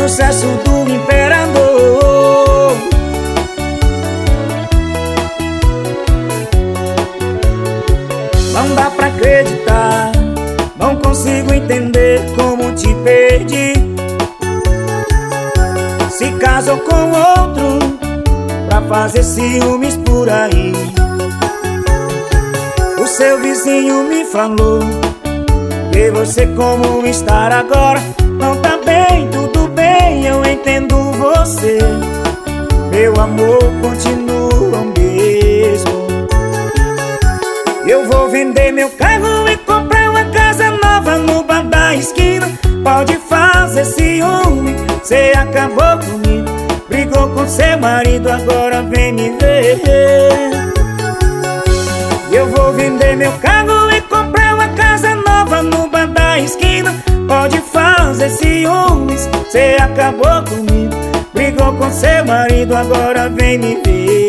abraço do imperador. Não dá pra acreditar Não consigo entender como te perdi. Se casou com outro Pra fazer ciúmes por aí. O seu vizinho me falou Que você como estar agora Não tá bem, esquina Pode fazer ciúme, cê acabou comigo Brigou com seu marido, agora vem me ver. Eu vou vender meu carro e comprar uma casa nova no bar da esquina. Pode fazer ciúmes, cê acabou comigo Brigou com seu marido, agora vem me ver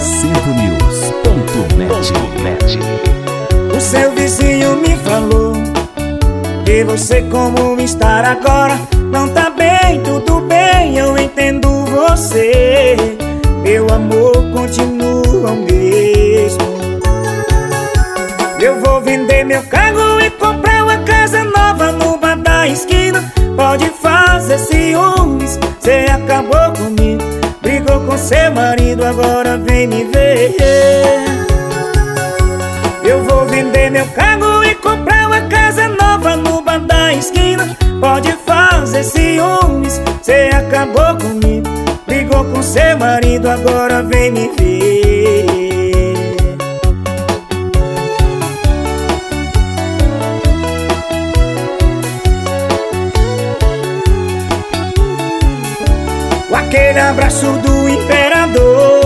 AcentoNews.net O seu vizinho me falou Que você como estar agora Não tá bem, tudo bem, eu entendo você. Meu amor continua o mesmo. Eu vou vender meu carro e comprar uma casa nova no bar da esquina. Pode fazer ciúmes, cê acabou comigo Seu marido, agora vem me ver. Eu vou vender meu carro e comprar uma casa nova no bar da esquina. Pode fazer ciúmes, cê acabou comigo. Brigou com seu marido, agora vem me ver Abraço do imperador